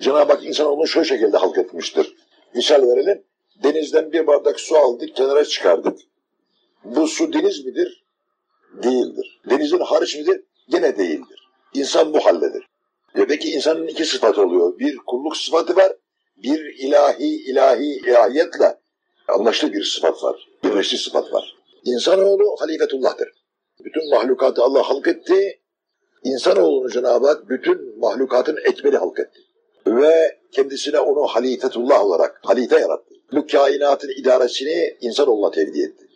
Cenab-ı Hak insanoğlunu şu şekilde halk etmiştir. Misal verelim. Denizden bir bardak su aldık, kenara çıkardık. Bu su deniz midir? Değildir. Denizin hariç midir? Gene değildir. İnsan bu halledir. Ve peki insanın iki sıfatı oluyor. Bir kulluk sıfatı var, bir ilahi ilahi ilahiyetle anlaştığı bir sıfat var. Birleşti sıfat var. İnsanoğlu halifetullah'tır. Bütün mahlukatı Allah halk etti. İnsanoğlunu Cenab-ı Hak bütün mahlukatın ekmeli halk etti. Ve kendisine onu halifetullah olarak halife yarattı. Bu kainatın idaresini insanoğluna tevdi etti.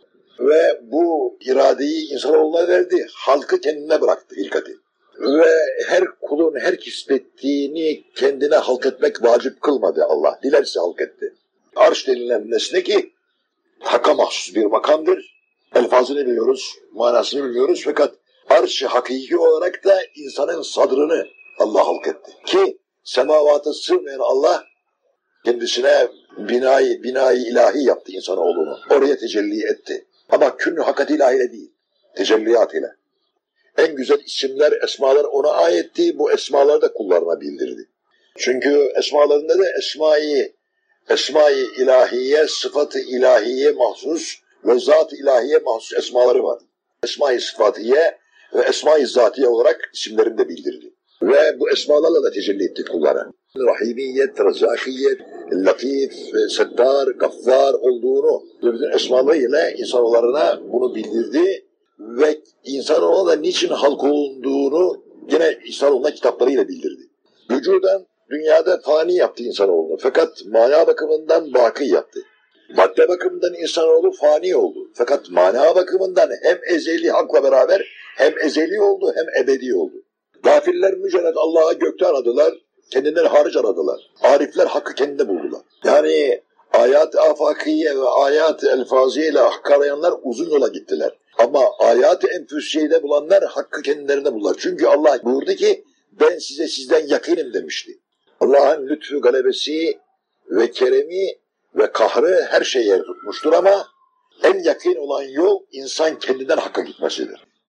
Ve bu iradeyi insanoğluna verdi. Halkı kendine bıraktı hilkati. Ve her kulun her kismettiğini kendine halk etmek vacip kılmadı Allah. Dilerse halk etti. Arş denilen nesne ki hakka mahsus bir makamdır. Elfazını biliyoruz, manasını bilmiyoruz fakat arş hakiki olarak da insanın sadrını Allah halk etti. Semavata sığmayan Allah kendisine binayı, binayı ilahi yaptı insanoğlunu. Oraya tecelli etti. Ama künlü hakikat ilahiyle değil, tecelliyat ile. En güzel isimler, esmalar ona ayetti. Bu esmaları da kullarına bildirdi. Çünkü esmalarında da esmayı, esmayı ilahiye, sıfatı ilahiye mahsus ve zat-ı ilahiye mahsus esmaları var. Esma-i sıfatiye ve esma-i zatiye olarak isimlerini de bildirdi. Ve bu esmalarla da tecelli etti kullara. Rahimiyet, Rezakiyet, Latif, Settar, Gaffar olduğunu bütün esmalarıyla insanoğullarına bunu bildirdi ve insanoğluna da niçin halk olunduğunu yine insanoğluna kitaplarıyla bildirdi. Vücudan dünyada fani yaptı insanoğlunu fakat mana bakımından baki yaptı. Madde bakımından insanoğlu fani oldu. Fakat mana bakımından hem ezeli hakla beraber hem ezeli oldu hem ebedi oldu. Gafiller mücerred Allah'a gökte aradılar, kendinden hariç aradılar. Arifler hakkı kendinde buldular. Yani ayat-ı afakiye ve ayat-ı elfaziye ile hakkı arayanlar uzun yola gittiler. Ama ayat-ı enfüsiye'de bulanlar hakkı kendilerine buldular. Çünkü Allah buyurdu ki ben size sizden yakınım demişti. Allah'ın lütfu galebesi ve keremi ve kahrı her şeye yer tutmuştur ama en yakın olan yol insan kendinden hakka gitmesidir.